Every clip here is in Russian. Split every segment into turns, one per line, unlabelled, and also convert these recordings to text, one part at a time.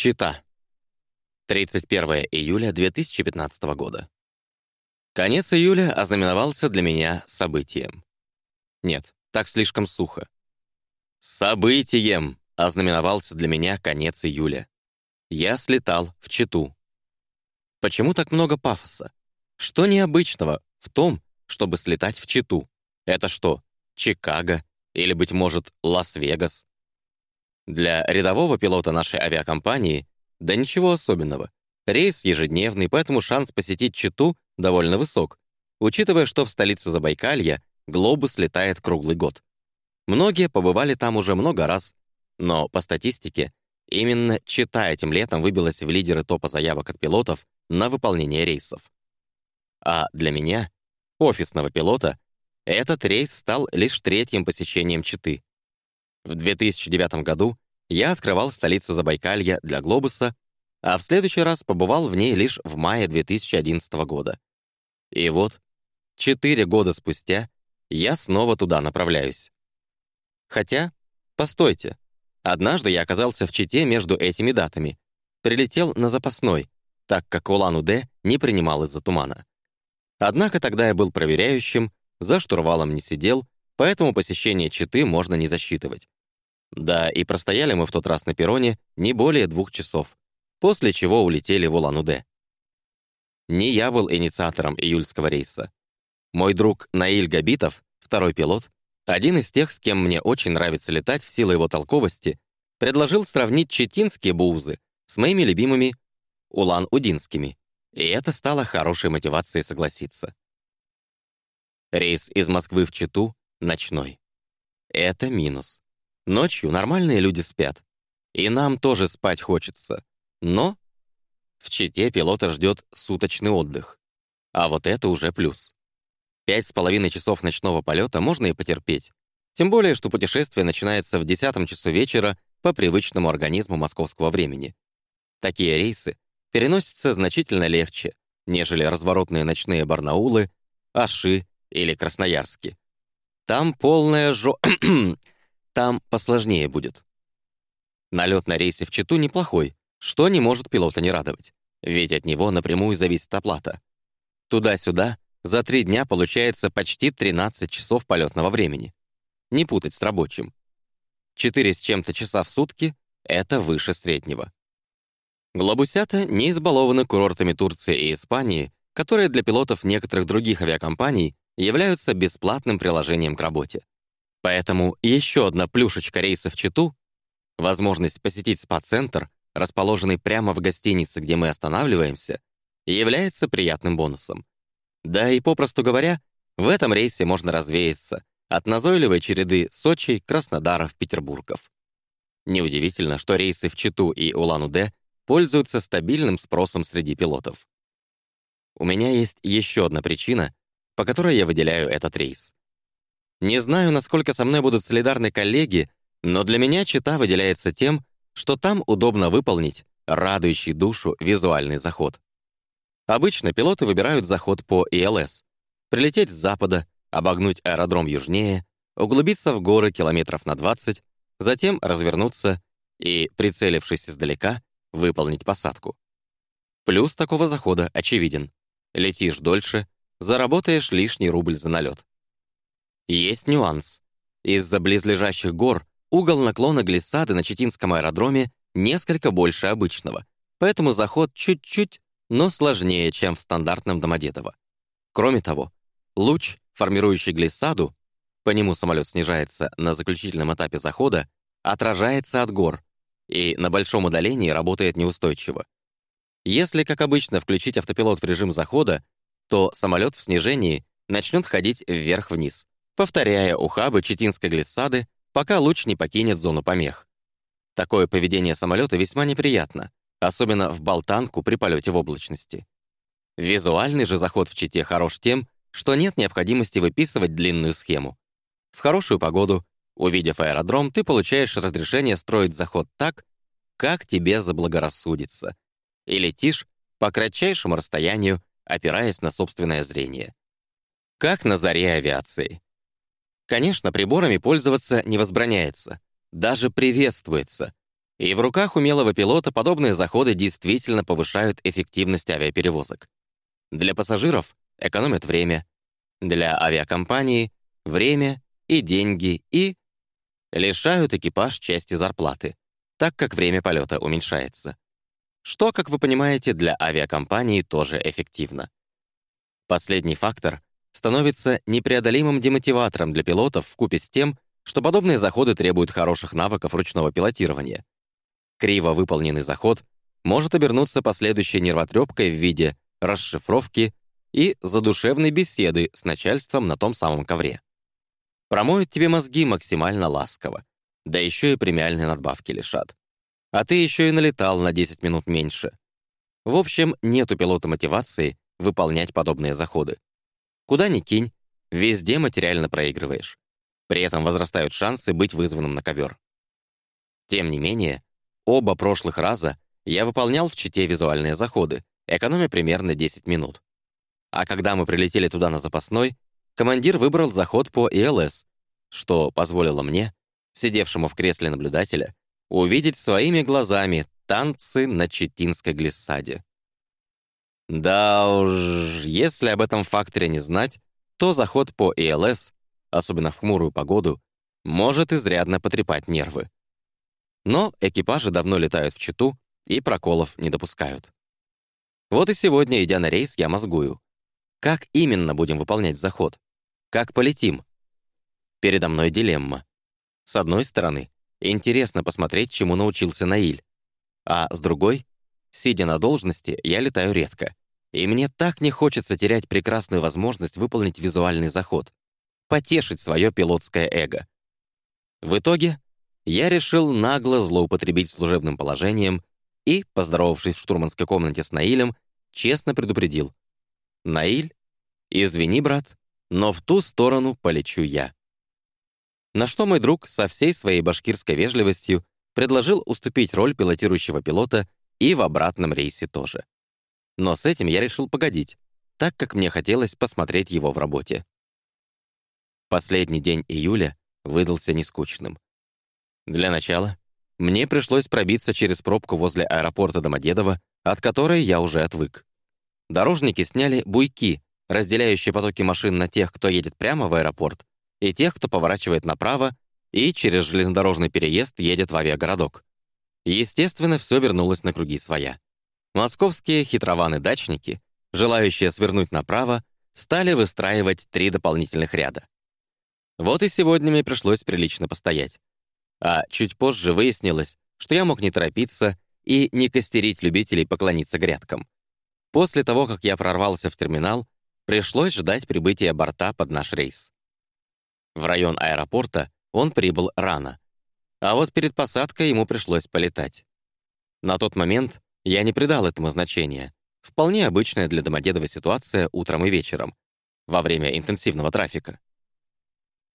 Чита. 31 июля 2015 года. Конец июля ознаменовался для меня событием. Нет, так слишком сухо. Событием ознаменовался для меня конец июля. Я слетал в Читу. Почему так много пафоса? Что необычного в том, чтобы слетать в Читу? Это что, Чикаго или, быть может, Лас-Вегас? Для рядового пилота нашей авиакомпании да ничего особенного. Рейс ежедневный, поэтому шанс посетить Читу довольно высок, учитывая, что в столицу Забайкалья глобус летает круглый год. Многие побывали там уже много раз, но по статистике именно Чита этим летом выбилась в лидеры топа заявок от пилотов на выполнение рейсов. А для меня, офисного пилота, этот рейс стал лишь третьим посещением Читы. В 2009 году я открывал столицу Забайкалья для «Глобуса», а в следующий раз побывал в ней лишь в мае 2011 года. И вот, четыре года спустя, я снова туда направляюсь. Хотя, постойте, однажды я оказался в Чите между этими датами, прилетел на запасной, так как Улан-Удэ не принимал из-за тумана. Однако тогда я был проверяющим, за штурвалом не сидел, поэтому посещение Читы можно не засчитывать. Да, и простояли мы в тот раз на перроне не более двух часов, после чего улетели в Улан-Удэ. Не я был инициатором июльского рейса. Мой друг Наиль Габитов, второй пилот, один из тех, с кем мне очень нравится летать в силу его толковости, предложил сравнить читинские буузы с моими любимыми улан-удинскими, и это стало хорошей мотивацией согласиться. Рейс из Москвы в Читу — ночной. Это минус. Ночью нормальные люди спят. И нам тоже спать хочется. Но в Чите пилота ждет суточный отдых. А вот это уже плюс. Пять с половиной часов ночного полета можно и потерпеть. Тем более, что путешествие начинается в десятом часу вечера по привычному организму московского времени. Такие рейсы переносятся значительно легче, нежели разворотные ночные Барнаулы, Аши или Красноярски. Там полная жо... Там посложнее будет. Налет на рейсе в Читу неплохой, что не может пилота не радовать, ведь от него напрямую зависит оплата. Туда-сюда за три дня получается почти 13 часов полетного времени. Не путать с рабочим. Четыре с чем-то часа в сутки — это выше среднего. Глобусята не избалованы курортами Турции и Испании, которые для пилотов некоторых других авиакомпаний являются бесплатным приложением к работе. Поэтому еще одна плюшечка рейса в Читу — возможность посетить спа-центр, расположенный прямо в гостинице, где мы останавливаемся, является приятным бонусом. Да и, попросту говоря, в этом рейсе можно развеяться от назойливой череды Сочи, Краснодаров, Петербургов. Неудивительно, что рейсы в Читу и Улан-Удэ пользуются стабильным спросом среди пилотов. У меня есть еще одна причина, по которой я выделяю этот рейс. Не знаю, насколько со мной будут солидарны коллеги, но для меня Чита выделяется тем, что там удобно выполнить радующий душу визуальный заход. Обычно пилоты выбирают заход по ИЛС. Прилететь с запада, обогнуть аэродром южнее, углубиться в горы километров на 20, затем развернуться и, прицелившись издалека, выполнить посадку. Плюс такого захода очевиден. Летишь дольше, заработаешь лишний рубль за налет. Есть нюанс. Из-за близлежащих гор угол наклона глиссады на Читинском аэродроме несколько больше обычного, поэтому заход чуть-чуть, но сложнее, чем в стандартном Домодедово. Кроме того, луч, формирующий глиссаду, по нему самолет снижается на заключительном этапе захода, отражается от гор и на большом удалении работает неустойчиво. Если, как обычно, включить автопилот в режим захода, то самолет в снижении начнет ходить вверх-вниз, повторяя ухабы Читинской глиссады, пока луч не покинет зону помех. Такое поведение самолета весьма неприятно, особенно в болтанку при полете в облачности. Визуальный же заход в Чите хорош тем, что нет необходимости выписывать длинную схему. В хорошую погоду, увидев аэродром, ты получаешь разрешение строить заход так, как тебе заблагорассудится, и летишь по кратчайшему расстоянию, опираясь на собственное зрение. Как на заре авиации. Конечно, приборами пользоваться не возбраняется, даже приветствуется. И в руках умелого пилота подобные заходы действительно повышают эффективность авиаперевозок. Для пассажиров экономят время, для авиакомпании — время и деньги, и лишают экипаж части зарплаты, так как время полета уменьшается. Что, как вы понимаете, для авиакомпании тоже эффективно. Последний фактор становится непреодолимым демотиватором для пилотов вкупе с тем, что подобные заходы требуют хороших навыков ручного пилотирования. Криво выполненный заход может обернуться последующей нервотрепкой в виде расшифровки и задушевной беседы с начальством на том самом ковре. Промоют тебе мозги максимально ласково, да еще и премиальные надбавки лишат. А ты еще и налетал на 10 минут меньше. В общем, нет у пилота мотивации выполнять подобные заходы. Куда ни кинь, везде материально проигрываешь. При этом возрастают шансы быть вызванным на ковер. Тем не менее, оба прошлых раза я выполнял в чите визуальные заходы, экономя примерно 10 минут. А когда мы прилетели туда на запасной, командир выбрал заход по ИЛС, что позволило мне, сидевшему в кресле наблюдателя, увидеть своими глазами танцы на Читинской глиссаде. Да уж, если об этом факторе не знать, то заход по ИЛС, особенно в хмурую погоду, может изрядно потрепать нервы. Но экипажи давно летают в Читу и проколов не допускают. Вот и сегодня, идя на рейс, я мозгую. Как именно будем выполнять заход? Как полетим? Передо мной дилемма. С одной стороны, интересно посмотреть, чему научился Наиль. А с другой, сидя на должности, я летаю редко. И мне так не хочется терять прекрасную возможность выполнить визуальный заход, потешить свое пилотское эго. В итоге я решил нагло злоупотребить служебным положением и, поздоровавшись в штурманской комнате с Наилем, честно предупредил. «Наиль, извини, брат, но в ту сторону полечу я». На что мой друг со всей своей башкирской вежливостью предложил уступить роль пилотирующего пилота и в обратном рейсе тоже. Но с этим я решил погодить, так как мне хотелось посмотреть его в работе. Последний день июля выдался нескучным. Для начала мне пришлось пробиться через пробку возле аэропорта Домодедово, от которой я уже отвык. Дорожники сняли буйки, разделяющие потоки машин на тех, кто едет прямо в аэропорт, и тех, кто поворачивает направо и через железнодорожный переезд едет в авиагородок. Естественно, все вернулось на круги своя. Московские хитрованы-дачники, желающие свернуть направо, стали выстраивать три дополнительных ряда. Вот и сегодня мне пришлось прилично постоять. А чуть позже выяснилось, что я мог не торопиться и не костерить любителей поклониться грядкам. После того, как я прорвался в терминал, пришлось ждать прибытия борта под наш рейс. В район аэропорта он прибыл рано. А вот перед посадкой ему пришлось полетать. На тот момент я не придал этому значения. Вполне обычная для Домодедова ситуация утром и вечером, во время интенсивного трафика.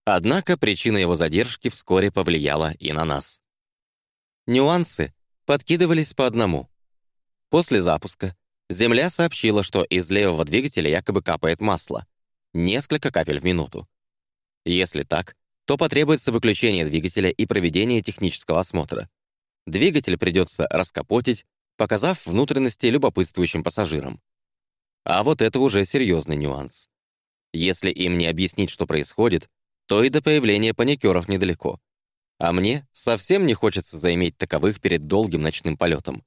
Однако причина его задержки вскоре повлияла и на нас. Нюансы подкидывались по одному. После запуска Земля сообщила, что из левого двигателя якобы капает масло. Несколько капель в минуту. Если так, то потребуется выключение двигателя и проведение технического осмотра. Двигатель придется раскапотить, показав внутренности любопытствующим пассажирам. А вот это уже серьезный нюанс. Если им не объяснить, что происходит, то и до появления паникеров недалеко. А мне совсем не хочется заиметь таковых перед долгим ночным полетом.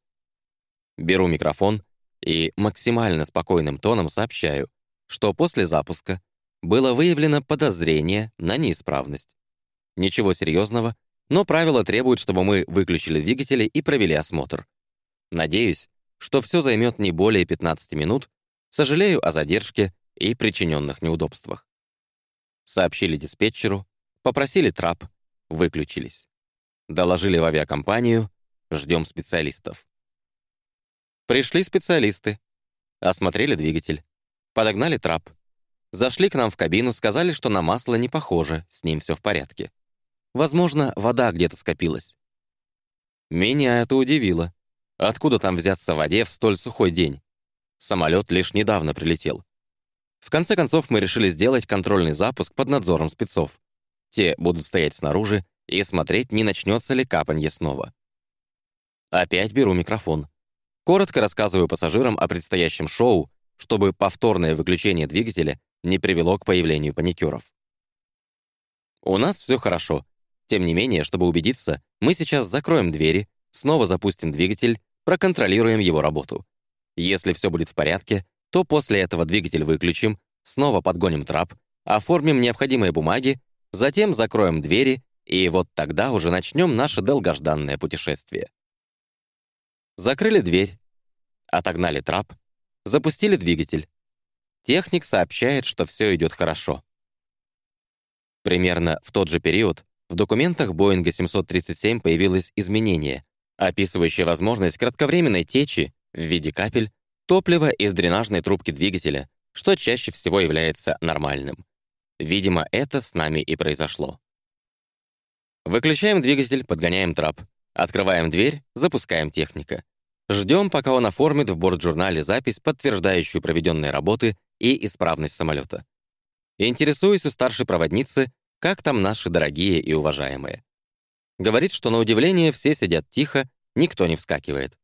Беру микрофон и максимально спокойным тоном сообщаю, что после запуска было выявлено подозрение на неисправность. Ничего серьезного, но правила требуют, чтобы мы выключили двигатели и провели осмотр. Надеюсь, что все займет не более 15 минут, сожалею о задержке и причиненных неудобствах. Сообщили диспетчеру, попросили трап, выключились. Доложили в авиакомпанию, ждем специалистов. Пришли специалисты, осмотрели двигатель, подогнали трап, зашли к нам в кабину, сказали, что на масло не похоже, с ним все в порядке. Возможно, вода где-то скопилась. Меня это удивило. Откуда там взяться в воде в столь сухой день? Самолет лишь недавно прилетел. В конце концов, мы решили сделать контрольный запуск под надзором спецов. Те будут стоять снаружи и смотреть, не начнется ли капанье снова. Опять беру микрофон. Коротко рассказываю пассажирам о предстоящем шоу, чтобы повторное выключение двигателя не привело к появлению паникеров. У нас все хорошо. Тем не менее, чтобы убедиться, мы сейчас закроем двери, снова запустим двигатель, проконтролируем его работу. Если все будет в порядке, то после этого двигатель выключим, снова подгоним трап, оформим необходимые бумаги, затем закроем двери, и вот тогда уже начнем наше долгожданное путешествие. Закрыли дверь, отогнали трап, запустили двигатель. Техник сообщает, что все идет хорошо. Примерно в тот же период в документах Боинга 737 появилось изменение, описывающее возможность кратковременной течи в виде капель топлива из дренажной трубки двигателя, что чаще всего является нормальным. Видимо, это с нами и произошло. Выключаем двигатель, подгоняем трап. Открываем дверь, запускаем техника. Ждем, пока он оформит в бортжурнале запись, подтверждающую проведенные работы и исправность самолета. Интересуюсь у старшей проводницы, как там наши дорогие и уважаемые. Говорит, что на удивление все сидят тихо, никто не вскакивает.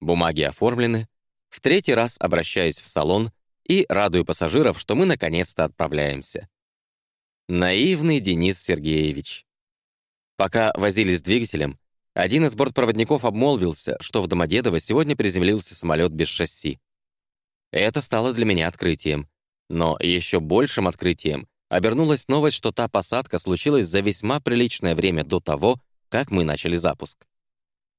Бумаги оформлены. В третий раз обращаюсь в салон и радую пассажиров, что мы наконец-то отправляемся. Наивный Денис Сергеевич. Пока возились с двигателем, один из бортпроводников обмолвился, что в Домодедово сегодня приземлился самолет без шасси. Это стало для меня открытием. Но еще большим открытием обернулась новость, что та посадка случилась за весьма приличное время до того, как мы начали запуск.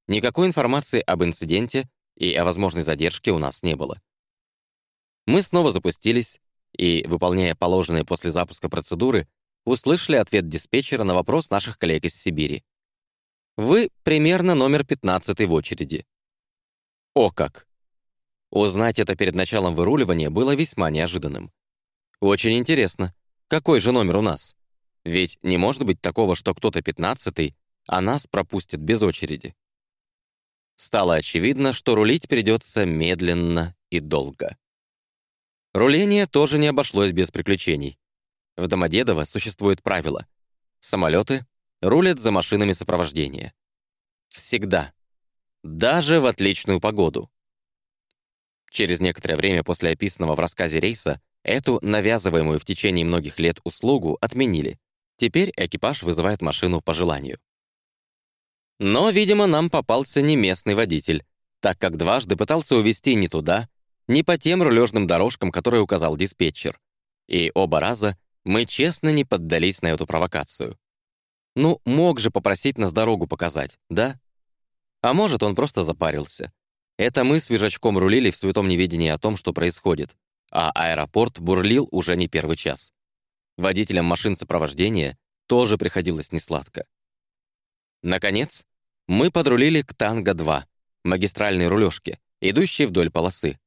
Никакой информации об инциденте и о возможной задержке у нас не было. Мы снова запустились и, выполняя положенные после запуска процедуры, услышали ответ диспетчера на вопрос наших коллег из Сибири. Вы примерно номер 15 в очереди. О как! Узнать это перед началом выруливания было весьма неожиданным. Очень интересно, какой же номер у нас? Ведь не может быть такого, что кто-то пятнадцатый, а нас пропустит без очереди. Стало очевидно, что рулить придется медленно и долго. Руление тоже не обошлось без приключений. В Домодедово существует правило. Самолеты рулят за машинами сопровождения. Всегда. Даже в отличную погоду. Через некоторое время после описанного в рассказе рейса Эту навязываемую в течение многих лет услугу отменили. Теперь экипаж вызывает машину по желанию. Но, видимо, нам попался не местный водитель, так как дважды пытался увезти не туда, не по тем рулежным дорожкам, которые указал диспетчер. И оба раза мы честно не поддались на эту провокацию. Ну, мог же попросить нас дорогу показать, да? А может, он просто запарился. Это мы с Вижачком рулили в святом неведении о том, что происходит а аэропорт бурлил уже не первый час. Водителям машин сопровождения тоже приходилось несладко. Наконец, мы подрулили к Танго-2, магистральной рулежке, идущей вдоль полосы,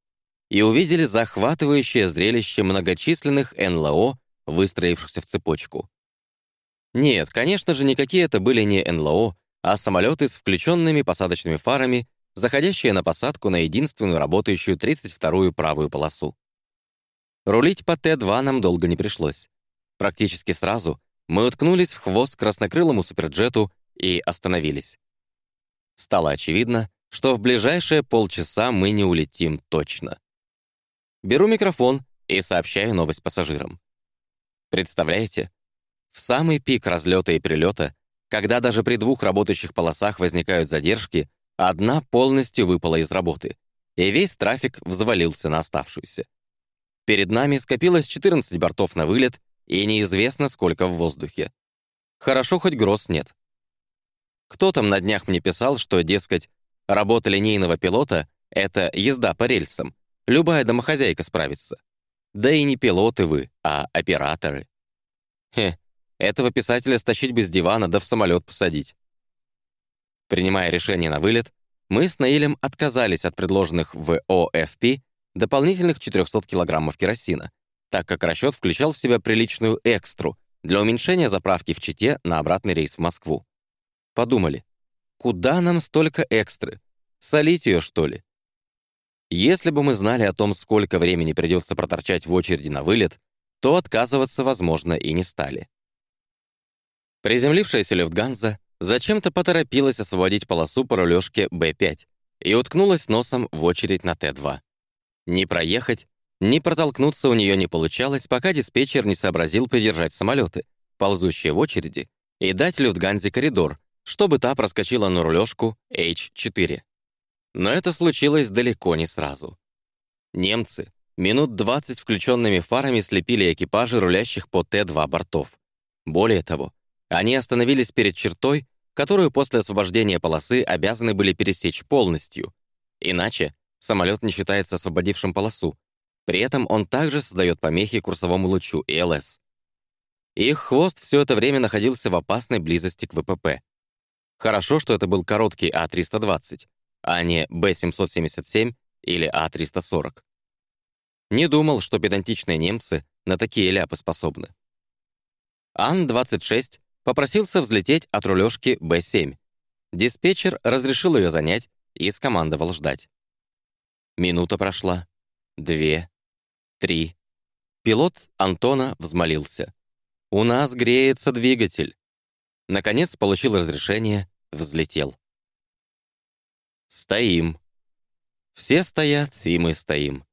и увидели захватывающее зрелище многочисленных НЛО, выстроившихся в цепочку. Нет, конечно же, никакие это были не НЛО, а самолеты с включенными посадочными фарами, заходящие на посадку на единственную работающую 32-ю правую полосу. Рулить по Т-2 нам долго не пришлось. Практически сразу мы уткнулись в хвост краснокрылому суперджету и остановились. Стало очевидно, что в ближайшие полчаса мы не улетим точно. Беру микрофон и сообщаю новость пассажирам. Представляете, в самый пик разлета и прилета, когда даже при двух работающих полосах возникают задержки, одна полностью выпала из работы, и весь трафик взвалился на оставшуюся. Перед нами скопилось 14 бортов на вылет, и неизвестно, сколько в воздухе. Хорошо, хоть гроз нет. Кто там на днях мне писал, что, дескать, работа линейного пилота — это езда по рельсам. Любая домохозяйка справится. Да и не пилоты вы, а операторы. Хе, этого писателя стащить бы с дивана да в самолет посадить. Принимая решение на вылет, мы с Наилем отказались от предложенных в ОФП дополнительных 400 килограммов керосина, так как расчет включал в себя приличную экстру для уменьшения заправки в Чите на обратный рейс в Москву. Подумали, куда нам столько экстры? Солить ее, что ли? Если бы мы знали о том, сколько времени придется проторчать в очереди на вылет, то отказываться, возможно, и не стали. Приземлившаяся Люфтганза зачем-то поторопилась освободить полосу по рулежке Б-5 и уткнулась носом в очередь на Т-2. Не проехать, ни протолкнуться у нее не получалось, пока диспетчер не сообразил придержать самолеты, ползущие в очереди, и дать Люфтганзе коридор, чтобы та проскочила на рулежку H4. Но это случилось далеко не сразу. Немцы минут 20 включенными фарами слепили экипажи рулящих по Т-2 бортов. Более того, они остановились перед чертой, которую после освобождения полосы обязаны были пересечь полностью. Иначе самолет не считается освободившим полосу. При этом он также создает помехи курсовому лучу ИЛС. Их хвост все это время находился в опасной близости к ВПП. Хорошо, что это был короткий А-320, а не Б-777 или А-340. Не думал, что педантичные немцы на такие ляпы способны. Ан-26 попросился взлететь от рулежки Б-7. Диспетчер разрешил ее занять и скомандовал ждать. Минута прошла. Две. Три. Пилот Антона взмолился. «У нас греется двигатель». Наконец получил разрешение, взлетел. Стоим. Все стоят, и мы стоим.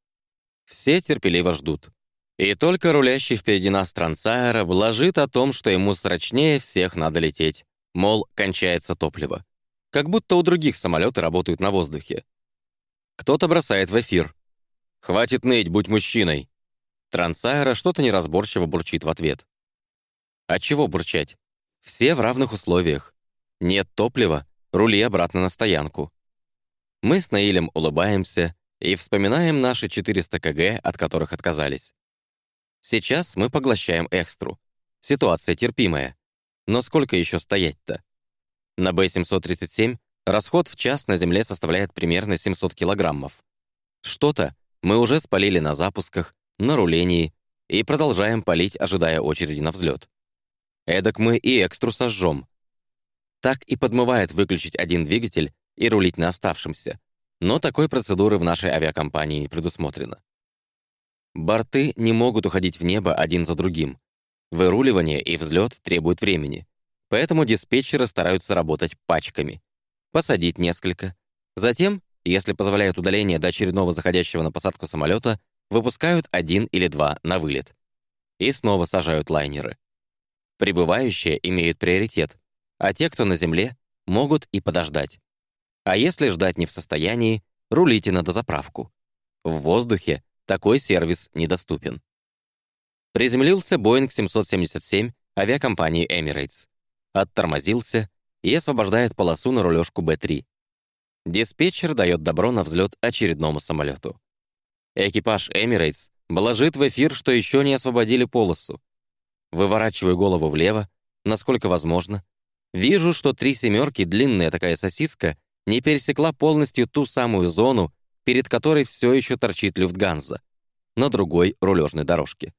Все терпеливо ждут. И только рулящий впереди нас Трансайра блажит о том, что ему срочнее всех надо лететь. Мол, кончается топливо. Как будто у других самолеты работают на воздухе. Кто-то бросает в эфир. «Хватит ныть, будь мужчиной!» Трансайра что-то неразборчиво бурчит в ответ. А чего бурчать? Все в равных условиях. Нет топлива, рули обратно на стоянку. Мы с Наилем улыбаемся и вспоминаем наши 400 кг, от которых отказались. Сейчас мы поглощаем экстру. Ситуация терпимая. Но сколько еще стоять-то? На Б-737 расход в час на Земле составляет примерно 700 килограммов. Что-то мы уже спалили на запусках, на рулении и продолжаем палить, ожидая очереди на взлет. Эдак мы и экстру сожжем. Так и подмывает выключить один двигатель и рулить на оставшемся. Но такой процедуры в нашей авиакомпании не предусмотрено. Борты не могут уходить в небо один за другим. Выруливание и взлет требуют времени. Поэтому диспетчеры стараются работать пачками. Посадить несколько. Затем, если позволяет удаление до очередного заходящего на посадку самолета, выпускают один или два на вылет. И снова сажают лайнеры. Прибывающие имеют приоритет, а те, кто на земле, могут и подождать. А если ждать не в состоянии, рулите на дозаправку. В воздухе такой сервис недоступен. Приземлился Boeing 777 авиакомпании Emirates. Оттормозился и освобождает полосу на рулежку Б-3. Диспетчер дает добро на взлет очередному самолету. Экипаж Emirates блажит в эфир, что еще не освободили полосу. Выворачиваю голову влево, насколько возможно. Вижу, что три семерки, длинная такая сосиска, не пересекла полностью ту самую зону, перед которой все еще торчит Люфтганза, на другой рулежной дорожке.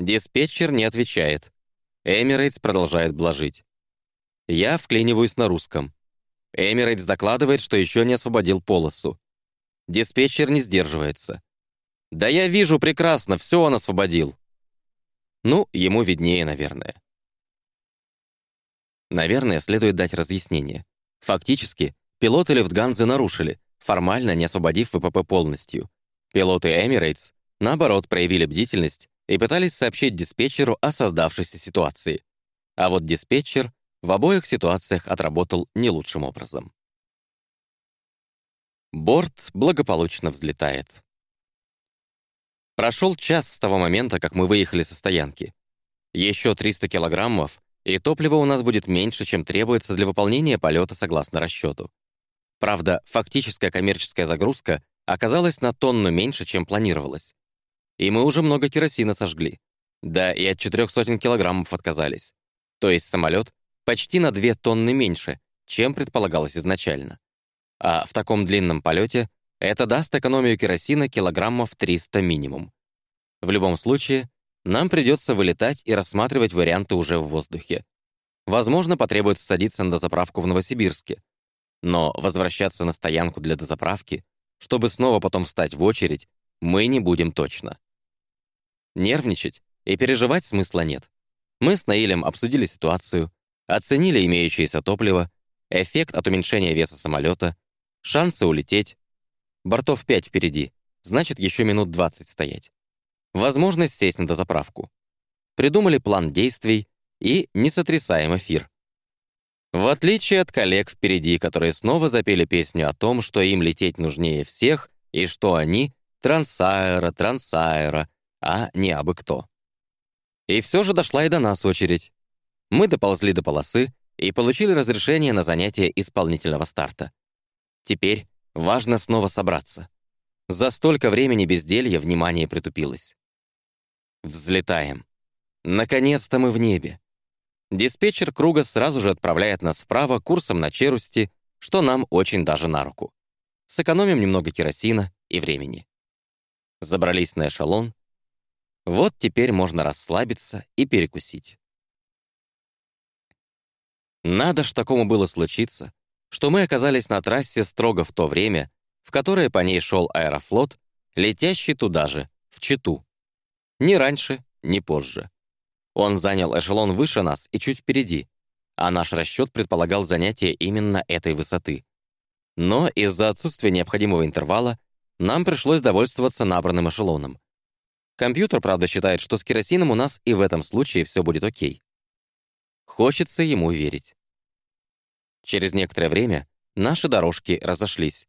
Диспетчер не отвечает. Эмирейтс продолжает блажить. Я вклиниваюсь на русском. Эмирейтс докладывает, что еще не освободил полосу. Диспетчер не сдерживается. «Да я вижу прекрасно, все он освободил». Ну, ему виднее, наверное. Наверное, следует дать разъяснение. Фактически, пилоты Люфтганзы нарушили, формально не освободив ВПП полностью. Пилоты Emirates, наоборот, проявили бдительность и пытались сообщить диспетчеру о создавшейся ситуации. А вот диспетчер в обоих ситуациях отработал не лучшим образом. Борт благополучно взлетает. Прошел час с того момента, как мы выехали со стоянки. Еще 300 килограммов, и топлива у нас будет меньше, чем требуется для выполнения полета согласно расчету. Правда, фактическая коммерческая загрузка оказалась на тонну меньше, чем планировалось. И мы уже много керосина сожгли. Да, и от четырех сотен килограммов отказались. То есть самолет почти на 2 тонны меньше, чем предполагалось изначально. А в таком длинном полете это даст экономию керосина килограммов 300 минимум. В любом случае, нам придется вылетать и рассматривать варианты уже в воздухе. Возможно, потребуется садиться на дозаправку в Новосибирске. Но возвращаться на стоянку для дозаправки, чтобы снова потом встать в очередь, мы не будем точно. Нервничать и переживать смысла нет. Мы с Наилем обсудили ситуацию, оценили имеющееся топливо, эффект от уменьшения веса самолета, шансы улететь. Бортов 5 впереди, значит, еще минут 20 стоять. Возможность сесть на дозаправку. Придумали план действий и не сотрясаем эфир. В отличие от коллег впереди, которые снова запели песню о том, что им лететь нужнее всех и что они — трансаэро, трансаэро, а не абы кто. И все же дошла и до нас очередь. Мы доползли до полосы и получили разрешение на занятие исполнительного старта. Теперь важно снова собраться. За столько времени безделья внимание притупилось. Взлетаем. Наконец-то мы в небе. Диспетчер круга сразу же отправляет нас вправо курсом на Черусти, что нам очень даже на руку. Сэкономим немного керосина и времени. Забрались на эшелон. Вот теперь можно расслабиться и перекусить. Надо ж такому было случиться, что мы оказались на трассе строго в то время, в которое по ней шел аэрофлот, летящий туда же, в Читу. Ни раньше, ни позже. Он занял эшелон выше нас и чуть впереди, а наш расчет предполагал занятие именно этой высоты. Но из-за отсутствия необходимого интервала нам пришлось довольствоваться набранным эшелоном. Компьютер, правда, считает, что с керосином у нас и в этом случае все будет окей. Хочется ему верить. Через некоторое время наши дорожки разошлись.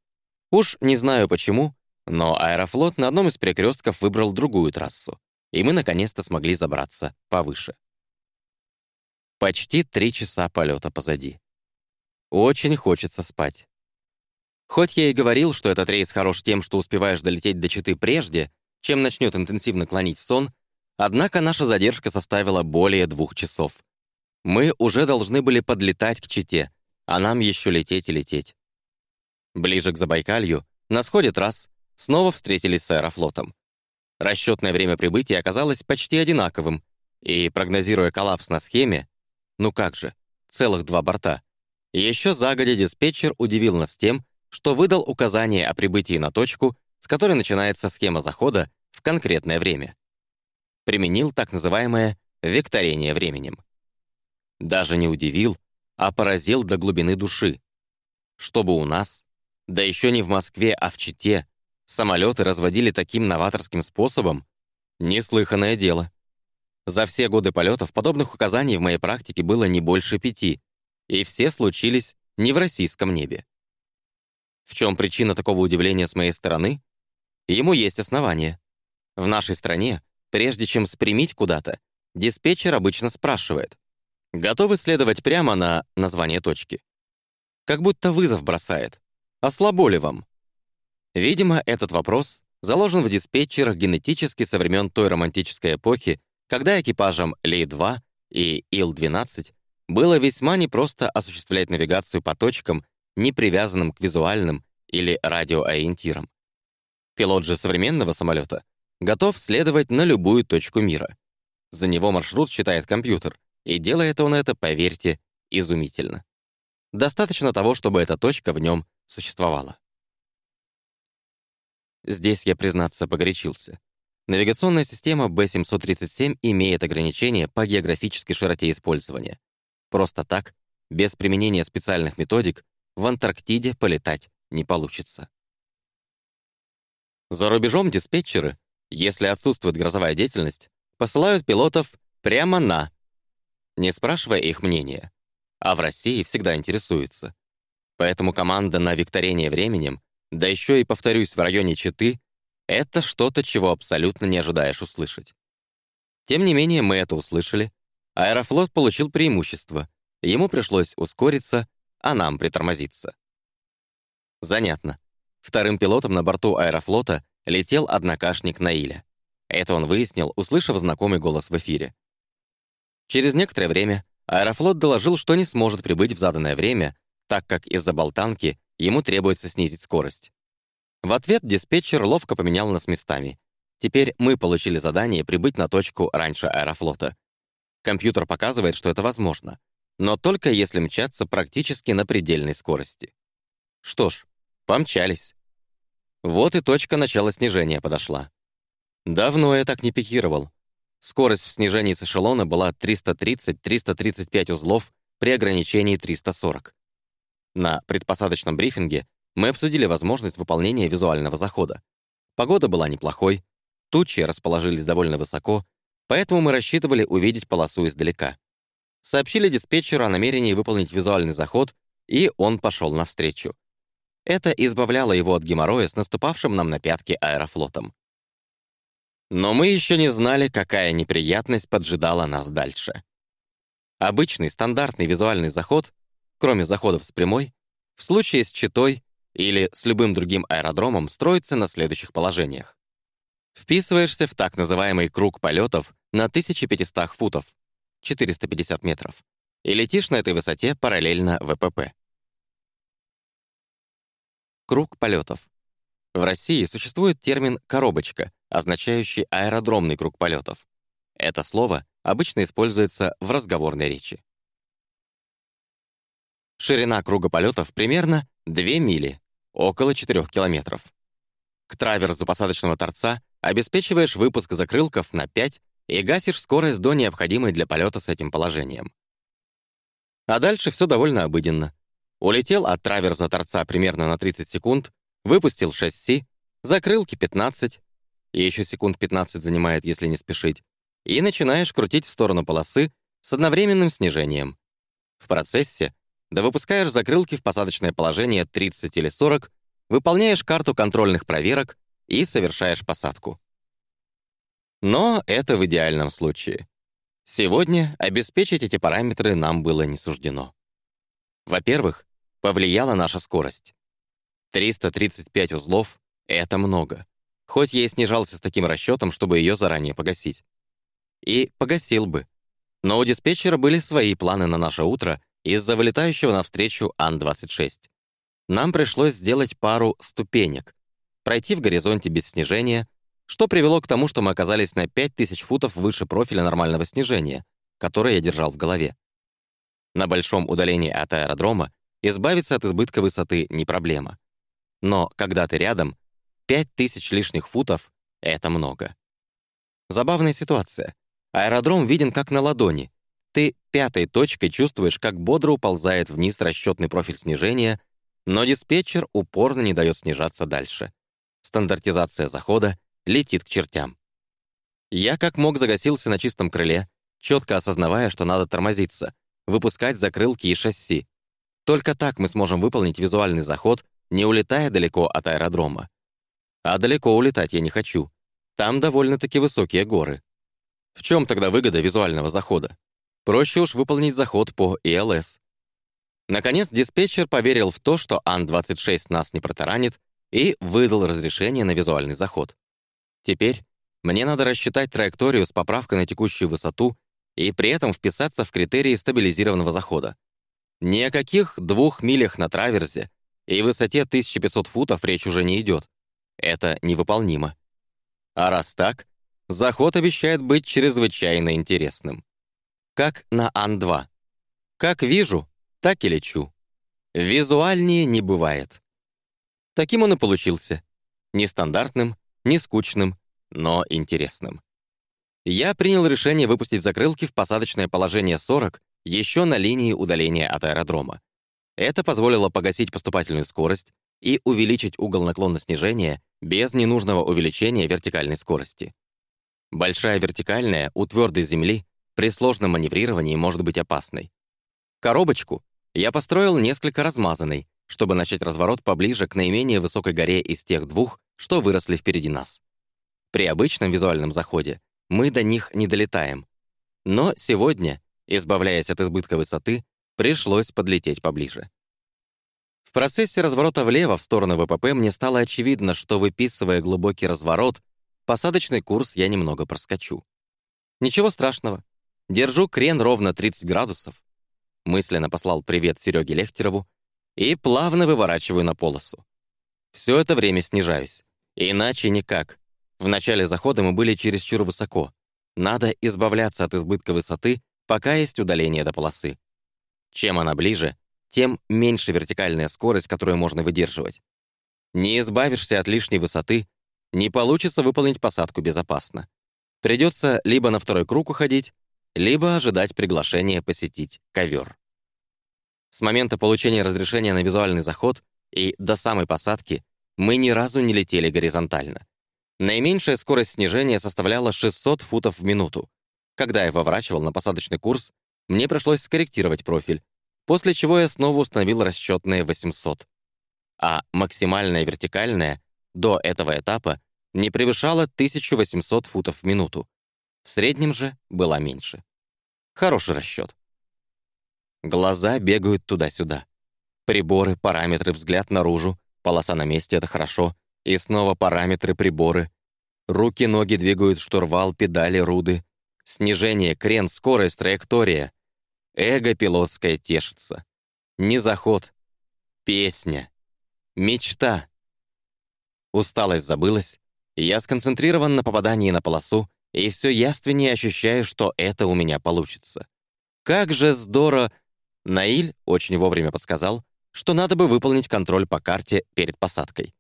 Уж не знаю почему, но Аэрофлот на одном из перекрестков выбрал другую трассу и мы наконец-то смогли забраться повыше. Почти три часа полета позади. Очень хочется спать. Хоть я и говорил, что этот рейс хорош тем, что успеваешь долететь до Читы прежде, чем начнет интенсивно клонить в сон, однако наша задержка составила более двух часов. Мы уже должны были подлетать к Чите, а нам еще лететь и лететь. Ближе к Забайкалью, на сходе трасс, снова встретились с аэрофлотом. Расчетное время прибытия оказалось почти одинаковым, и, прогнозируя коллапс на схеме, ну как же, целых два борта, еще загодя диспетчер удивил нас тем, что выдал указание о прибытии на точку, с которой начинается схема захода в конкретное время. Применил так называемое векторение временем. Даже не удивил, а поразил до глубины души. Чтобы у нас, да еще не в Москве, а в Чите, самолеты разводили таким новаторским способом — неслыханное дело. За все годы полетов подобных указаний в моей практике было не больше пяти, и все случились не в российском небе. В чем причина такого удивления с моей стороны? Ему есть основания. В нашей стране, прежде чем спрямить куда-то, диспетчер обычно спрашивает, готовы следовать прямо на название точки? Как будто вызов бросает. А слабо ли вам? Видимо, этот вопрос заложен в диспетчерах генетически со времен той романтической эпохи, когда экипажам Ли-2 и Ил-12 было весьма непросто осуществлять навигацию по точкам, не привязанным к визуальным или радиоориентирам. Пилот же современного самолета готов следовать на любую точку мира. За него маршрут считает компьютер, и делает он это, поверьте, изумительно. Достаточно того, чтобы эта точка в нем существовала. Здесь я, признаться, погорячился. Навигационная система B737 имеет ограничения по географической широте использования. Просто так, без применения специальных методик, в Антарктиде полетать не получится. За рубежом диспетчеры, если отсутствует грозовая деятельность, посылают пилотов прямо на, не спрашивая их мнения. А в России всегда интересуются. Поэтому команда на викторение временем да еще и, повторюсь, в районе Читы, это что-то, чего абсолютно не ожидаешь услышать. Тем не менее, мы это услышали. Аэрофлот получил преимущество. Ему пришлось ускориться, а нам притормозиться. Занятно. Вторым пилотом на борту Аэрофлота летел однокашник Наиля. Это он выяснил, услышав знакомый голос в эфире. Через некоторое время Аэрофлот доложил, что не сможет прибыть в заданное время, так как из-за болтанки ему требуется снизить скорость. В ответ диспетчер ловко поменял нас местами. Теперь мы получили задание прибыть на точку раньше аэрофлота. Компьютер показывает, что это возможно, но только если мчаться практически на предельной скорости. Что ж, помчались. Вот и точка начала снижения подошла. Давно я так не пикировал. Скорость в снижении с эшелона была 330-335 узлов при ограничении 340. На предпосадочном брифинге мы обсудили возможность выполнения визуального захода. Погода была неплохой, тучи расположились довольно высоко, поэтому мы рассчитывали увидеть полосу издалека. Сообщили диспетчеру о намерении выполнить визуальный заход, и он пошел навстречу. Это избавляло его от геморроя с наступавшим нам на пятки аэрофлотом. Но мы еще не знали, какая неприятность поджидала нас дальше. Обычный стандартный визуальный заход, кроме заходов с прямой, в случае с Читой или с любым другим аэродромом строится на следующих положениях. Вписываешься в так называемый круг полетов на 1500 футов, 450 метров, и летишь на этой высоте параллельно ВПП. Круг полетов. В России существует термин «коробочка», означающий аэродромный круг полетов. Это слово обычно используется в разговорной речи. Ширина круга полетов примерно 2 мили, около 4 километров. К траверзу посадочного торца обеспечиваешь выпуск закрылков на 5 и гасишь скорость до необходимой для полета с этим положением. А дальше все довольно обыденно. Улетел от траверза торца примерно на 30 секунд, выпустил шасси, закрылки 15, и еще секунд 15 занимает, если не спешить, и начинаешь крутить в сторону полосы с одновременным снижением. В процессе да выпускаешь закрылки в посадочное положение 30 или 40, выполняешь карту контрольных проверок и совершаешь посадку. Но это в идеальном случае. Сегодня обеспечить эти параметры нам было не суждено. Во-первых, повлияла наша скорость. 335 узлов — это много. Хоть я и снижался с таким расчетом, чтобы ее заранее погасить. И погасил бы. Но у диспетчера были свои планы на наше утро из-за вылетающего навстречу Ан-26. Нам пришлось сделать пару ступенек, пройти в горизонте без снижения, что привело к тому, что мы оказались на 5000 футов выше профиля нормального снижения, которое я держал в голове. На большом удалении от аэродрома Избавиться от избытка высоты не проблема. Но когда ты рядом, 5000 лишних футов — это много. Забавная ситуация. Аэродром виден как на ладони. Ты пятой точкой чувствуешь, как бодро уползает вниз расчетный профиль снижения, но диспетчер упорно не дает снижаться дальше. Стандартизация захода летит к чертям. Я как мог загасился на чистом крыле, четко осознавая, что надо тормозиться, выпускать закрылки и шасси, только так мы сможем выполнить визуальный заход, не улетая далеко от аэродрома. А далеко улетать я не хочу. Там довольно-таки высокие горы. В чем тогда выгода визуального захода? Проще уж выполнить заход по ИЛС. Наконец, диспетчер поверил в то, что Ан-26 нас не протаранит, и выдал разрешение на визуальный заход. Теперь мне надо рассчитать траекторию с поправкой на текущую высоту и при этом вписаться в критерии стабилизированного захода. Ни о каких двух милях на траверзе и высоте 1500 футов речь уже не идет. Это невыполнимо. А раз так, заход обещает быть чрезвычайно интересным. Как на Ан-2. Как вижу, так и лечу. Визуальнее не бывает. Таким он и получился. Нестандартным, не скучным, но интересным. Я принял решение выпустить закрылки в посадочное положение 40 еще на линии удаления от аэродрома. Это позволило погасить поступательную скорость и увеличить угол наклона снижения без ненужного увеличения вертикальной скорости. Большая вертикальная у твердой земли при сложном маневрировании может быть опасной. Коробочку я построил несколько размазанной, чтобы начать разворот поближе к наименее высокой горе из тех двух, что выросли впереди нас. При обычном визуальном заходе мы до них не долетаем. Но сегодня Избавляясь от избытка высоты, пришлось подлететь поближе. В процессе разворота влево в сторону ВПП мне стало очевидно, что, выписывая глубокий разворот, посадочный курс я немного проскочу. Ничего страшного. Держу крен ровно 30 градусов. Мысленно послал привет Сереге Лехтерову и плавно выворачиваю на полосу. Все это время снижаюсь. Иначе никак. В начале захода мы были чересчур высоко. Надо избавляться от избытка высоты пока есть удаление до полосы. Чем она ближе, тем меньше вертикальная скорость, которую можно выдерживать. Не избавишься от лишней высоты, не получится выполнить посадку безопасно. Придется либо на второй круг уходить, либо ожидать приглашения посетить ковер. С момента получения разрешения на визуальный заход и до самой посадки мы ни разу не летели горизонтально. Наименьшая скорость снижения составляла 600 футов в минуту. Когда я выворачивал на посадочный курс, мне пришлось скорректировать профиль, после чего я снова установил расчетные 800. А максимальная вертикальная до этого этапа не превышала 1800 футов в минуту. В среднем же была меньше. Хороший расчет. Глаза бегают туда-сюда. Приборы, параметры, взгляд наружу, полоса на месте — это хорошо. И снова параметры, приборы. Руки, ноги двигают штурвал, педали, руды. Снижение, крен, скорость, траектория. Эго пилотское тешится. Не заход. Песня. Мечта. Усталость забылась, я сконцентрирован на попадании на полосу, и все яственнее ощущаю, что это у меня получится. Как же здорово! Наиль очень вовремя подсказал, что надо бы выполнить контроль по карте перед посадкой.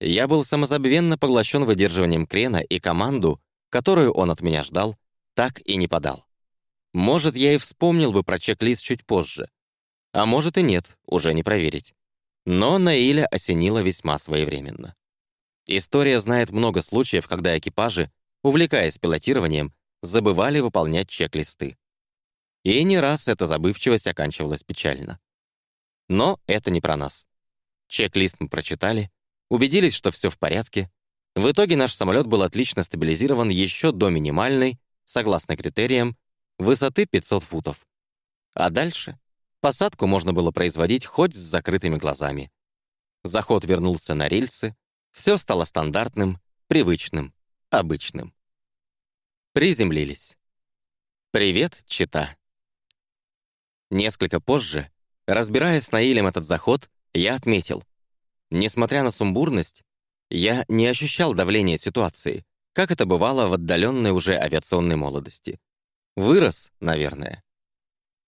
Я был самозабвенно поглощен выдерживанием крена и команду, которую он от меня ждал, так и не подал. Может, я и вспомнил бы про чек-лист чуть позже. А может и нет, уже не проверить. Но Наиля осенила весьма своевременно. История знает много случаев, когда экипажи, увлекаясь пилотированием, забывали выполнять чек-листы. И не раз эта забывчивость оканчивалась печально. Но это не про нас. Чек-лист мы прочитали, убедились, что все в порядке. В итоге наш самолет был отлично стабилизирован еще до минимальной, согласно критериям, высоты 500 футов. А дальше посадку можно было производить хоть с закрытыми глазами. Заход вернулся на рельсы, все стало стандартным, привычным, обычным. Приземлились. «Привет, чита». Несколько позже, разбирая с Наилем этот заход, я отметил, несмотря на сумбурность, я не ощущал давления ситуации, как это бывало в отдаленной уже авиационной молодости. Вырос, наверное.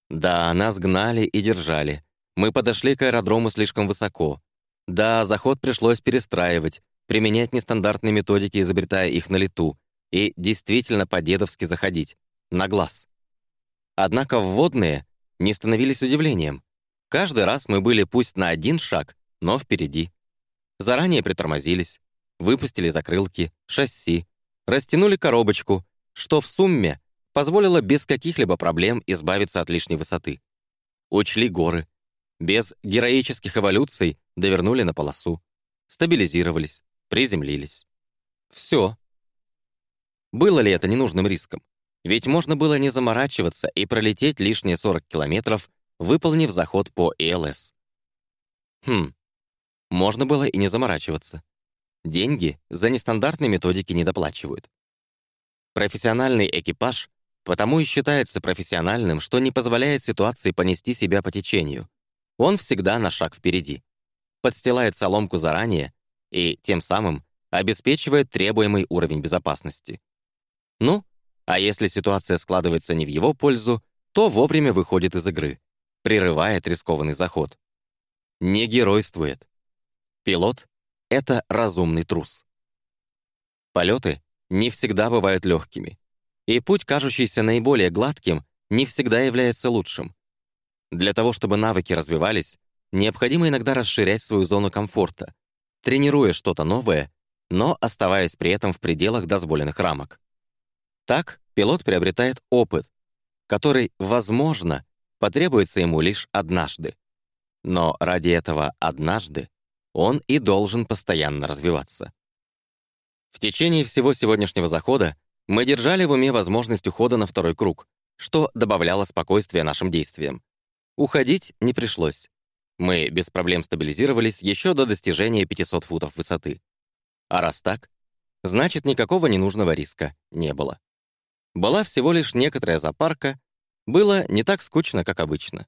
Да, нас гнали и держали. Мы подошли к аэродрому слишком высоко. Да, заход пришлось перестраивать, применять нестандартные методики, изобретая их на лету, и действительно по-дедовски заходить, на глаз. Однако вводные не становились удивлением. Каждый раз мы были пусть на один шаг, но впереди. Заранее притормозились, выпустили закрылки, шасси, растянули коробочку, что в сумме позволило без каких-либо проблем избавиться от лишней высоты. Учли горы. Без героических эволюций довернули на полосу. Стабилизировались, приземлились. Все. Было ли это ненужным риском? Ведь можно было не заморачиваться и пролететь лишние 40 километров, выполнив заход по ЭЛС. Хм, можно было и не заморачиваться. Деньги за нестандартные методики не доплачивают. Профессиональный экипаж потому и считается профессиональным, что не позволяет ситуации понести себя по течению. Он всегда на шаг впереди. Подстилает соломку заранее и, тем самым, обеспечивает требуемый уровень безопасности. Ну, а если ситуация складывается не в его пользу, то вовремя выходит из игры, прерывает рискованный заход. Не геройствует. Пилот — это разумный трус. Полеты не всегда бывают легкими, и путь, кажущийся наиболее гладким, не всегда является лучшим. Для того, чтобы навыки развивались, необходимо иногда расширять свою зону комфорта, тренируя что-то новое, но оставаясь при этом в пределах дозволенных рамок. Так пилот приобретает опыт, который, возможно, потребуется ему лишь однажды. Но ради этого однажды он и должен постоянно развиваться. В течение всего сегодняшнего захода мы держали в уме возможность ухода на второй круг, что добавляло спокойствия нашим действиям. Уходить не пришлось. Мы без проблем стабилизировались еще до достижения 500 футов высоты. А раз так, значит, никакого ненужного риска не было. Была всего лишь некоторая запарка, было не так скучно, как обычно.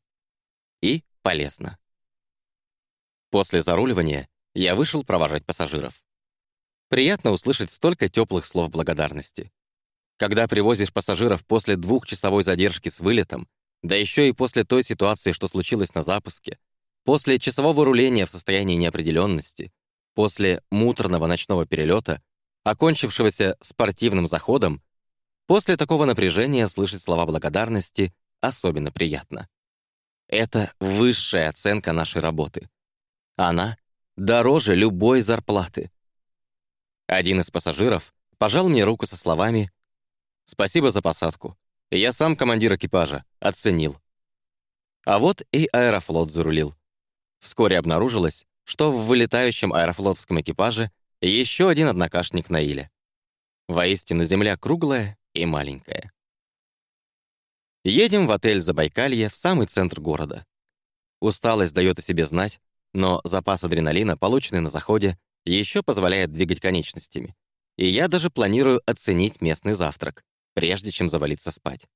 И полезно. После заруливания я вышел провожать пассажиров. Приятно услышать столько теплых слов благодарности. Когда привозишь пассажиров после двухчасовой задержки с вылетом, да еще и после той ситуации, что случилось на запуске, после часового руления в состоянии неопределенности, после муторного ночного перелета, окончившегося спортивным заходом, после такого напряжения слышать слова благодарности особенно приятно. Это высшая оценка нашей работы. Она дороже любой зарплаты. Один из пассажиров пожал мне руку со словами «Спасибо за посадку. Я сам командир экипажа. Оценил». А вот и Аэрофлот зарулил. Вскоре обнаружилось, что в вылетающем аэрофлотском экипаже еще один однокашник Наиля. Воистину, земля круглая и маленькая. Едем в отель «Забайкалье» в самый центр города. Усталость дает о себе знать, но запас адреналина, полученный на заходе, еще позволяет двигать конечностями. И я даже планирую оценить местный завтрак, прежде чем завалиться спать.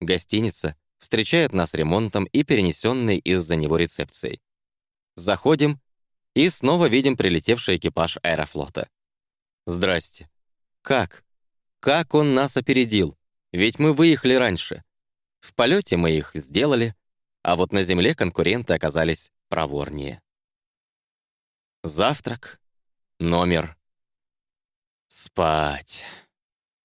Гостиница встречает нас ремонтом и перенесенной из-за него рецепцией. Заходим и снова видим прилетевший экипаж аэрофлота. Здрасте. Как? Как он нас опередил? Ведь мы выехали раньше. В полете мы их сделали, а вот на земле конкуренты оказались проворнее. Завтрак. Номер. Спать.